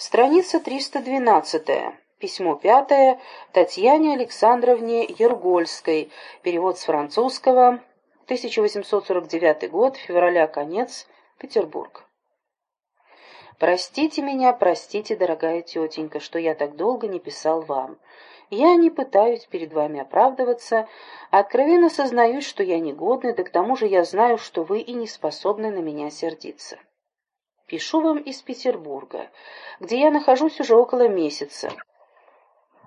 Страница 312. Письмо пятое Татьяне Александровне Ергольской. Перевод с французского. 1849 год, февраля конец, Петербург. Простите меня, простите, дорогая тетенька, что я так долго не писал вам. Я не пытаюсь перед вами оправдываться, а откровенно сознаюсь, что я негодный, да к тому же я знаю, что вы и не способны на меня сердиться. Пишу вам из Петербурга, где я нахожусь уже около месяца.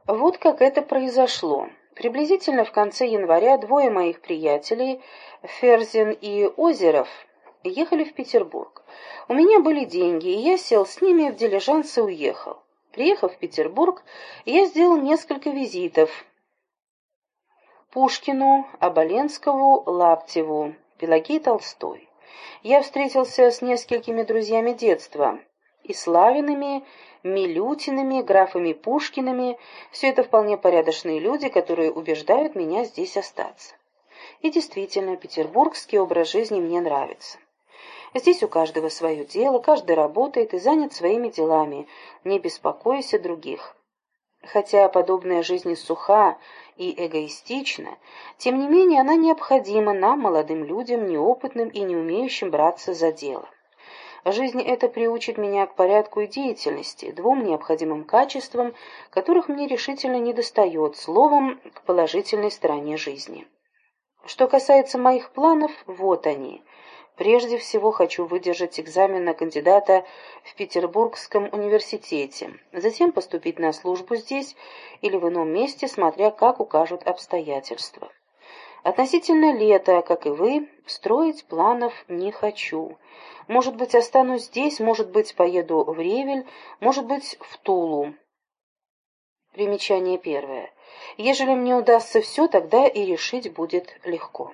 Вот как это произошло. Приблизительно в конце января двое моих приятелей, Ферзин и Озеров, ехали в Петербург. У меня были деньги, и я сел с ними в дилижанс и уехал. Приехав в Петербург, я сделал несколько визитов Пушкину, Оболенскову, Лаптеву, Пелагеи Толстой я встретился с несколькими друзьями детства, и Славиными, Милютиными, графами Пушкиными, все это вполне порядочные люди, которые убеждают меня здесь остаться. И действительно, петербургский образ жизни мне нравится. Здесь у каждого свое дело, каждый работает и занят своими делами, не беспокоясь о других. Хотя подобная жизнь суха и эгоистична, тем не менее она необходима нам, молодым людям, неопытным и не умеющим браться за дело. Жизнь эта приучит меня к порядку и деятельности, двум необходимым качествам, которых мне решительно недостает, словом, к положительной стороне жизни. Что касается моих планов, вот они. Прежде всего хочу выдержать экзамен на кандидата в Петербургском университете, затем поступить на службу здесь или в ином месте, смотря как укажут обстоятельства. Относительно лета, как и вы, строить планов не хочу. Может быть, останусь здесь, может быть, поеду в Ревель, может быть, в Тулу. Примечание первое. Ежели мне удастся все, тогда и решить будет легко.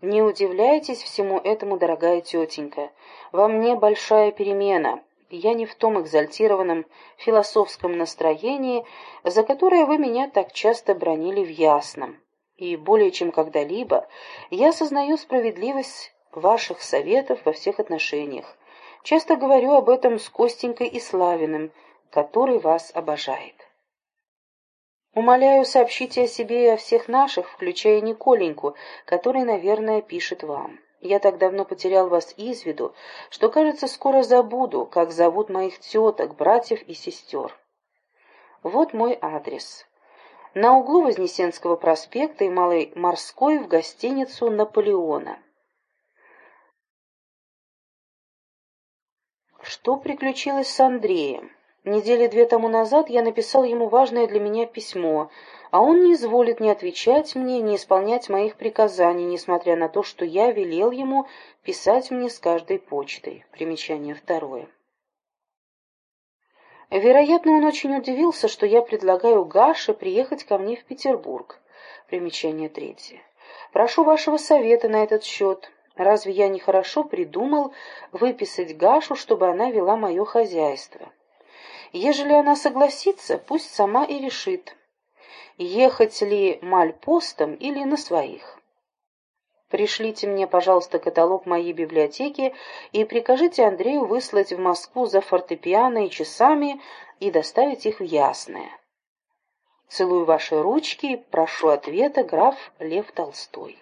Не удивляйтесь всему этому, дорогая тетенька. Во мне большая перемена. Я не в том экзальтированном философском настроении, за которое вы меня так часто бронили в ясном. И более чем когда-либо я осознаю справедливость ваших советов во всех отношениях. Часто говорю об этом с Костенькой и Славиным, который вас обожает. Умоляю, сообщите о себе и о всех наших, включая Николеньку, который, наверное, пишет вам. Я так давно потерял вас из виду, что, кажется, скоро забуду, как зовут моих теток, братьев и сестер. Вот мой адрес. На углу Вознесенского проспекта и Малой Морской в гостиницу «Наполеона». Что приключилось с Андреем? Недели две тому назад я написал ему важное для меня письмо, а он не изволит ни отвечать мне, ни исполнять моих приказаний, несмотря на то, что я велел ему писать мне с каждой почтой. Примечание второе. Вероятно, он очень удивился, что я предлагаю Гаше приехать ко мне в Петербург. Примечание третье. Прошу вашего совета на этот счет. Разве я не хорошо придумал выписать Гашу, чтобы она вела мое хозяйство? Ежели она согласится, пусть сама и решит, ехать ли мальпостом или на своих. Пришлите мне, пожалуйста, каталог моей библиотеки и прикажите Андрею выслать в Москву за фортепиано и часами и доставить их в Ясное. Целую ваши ручки, прошу ответа, граф Лев Толстой.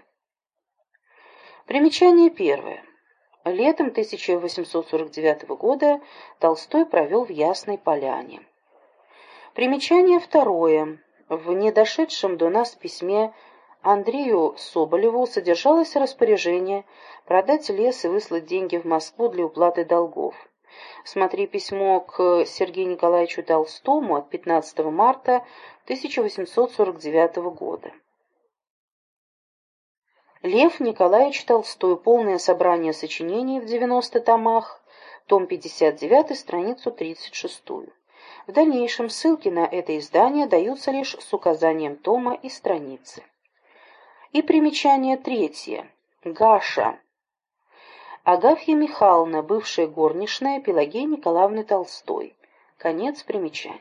Примечание первое. Летом 1849 года Толстой провел в Ясной Поляне. Примечание второе. В недошедшем до нас письме Андрею Соболеву содержалось распоряжение продать лес и выслать деньги в Москву для уплаты долгов. Смотри письмо к Сергею Николаевичу Толстому от 15 марта 1849 года. Лев Николаевич Толстой. Полное собрание сочинений в 90 томах. Том 59, страницу 36. В дальнейшем ссылки на это издание даются лишь с указанием тома и страницы. И примечание третье. Гаша. Агафья Михайловна, бывшая горничная Пелагеи Николаевны Толстой. Конец примечания.